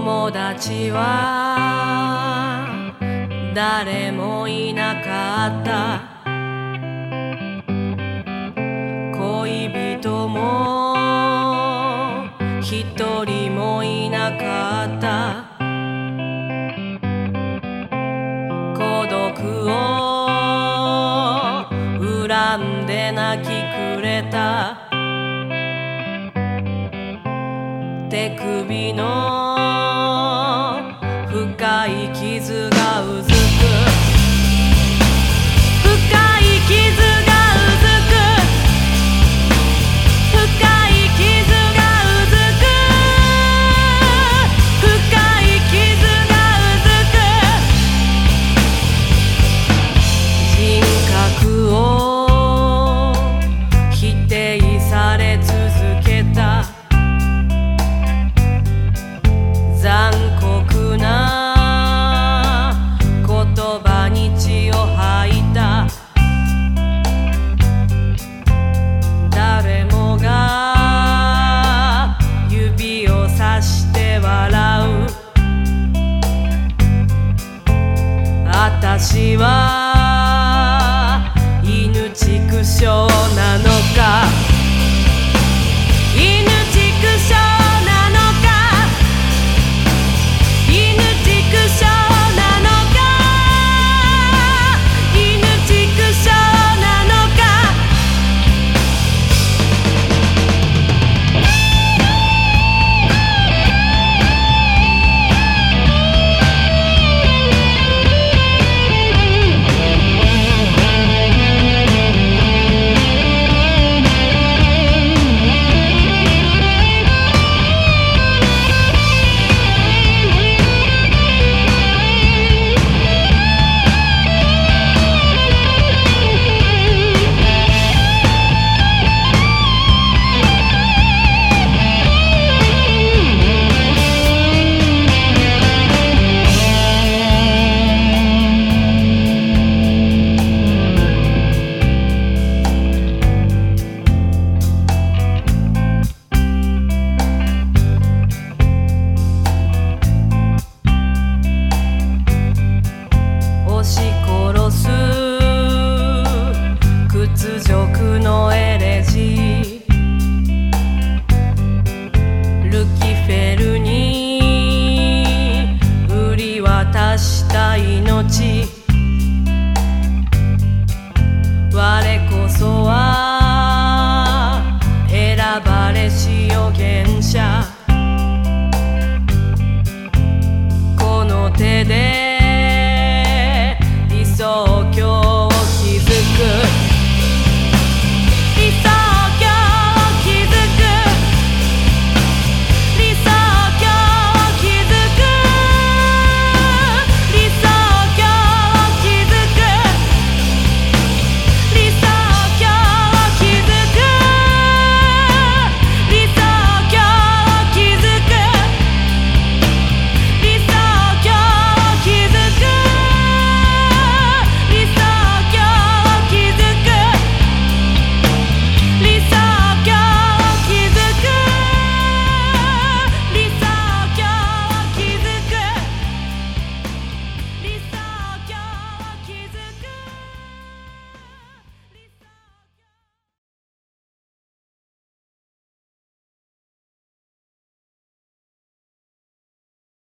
友達は誰もいなかった。恋人も一人もいなかった。孤独を恨んで泣きくれた。手首の傷がうずく深い傷がうずく。深い傷がうずく。深い傷がうずく人格を否定され続私は犬畜生なのかた命我こそは選ばれし預言者。この手で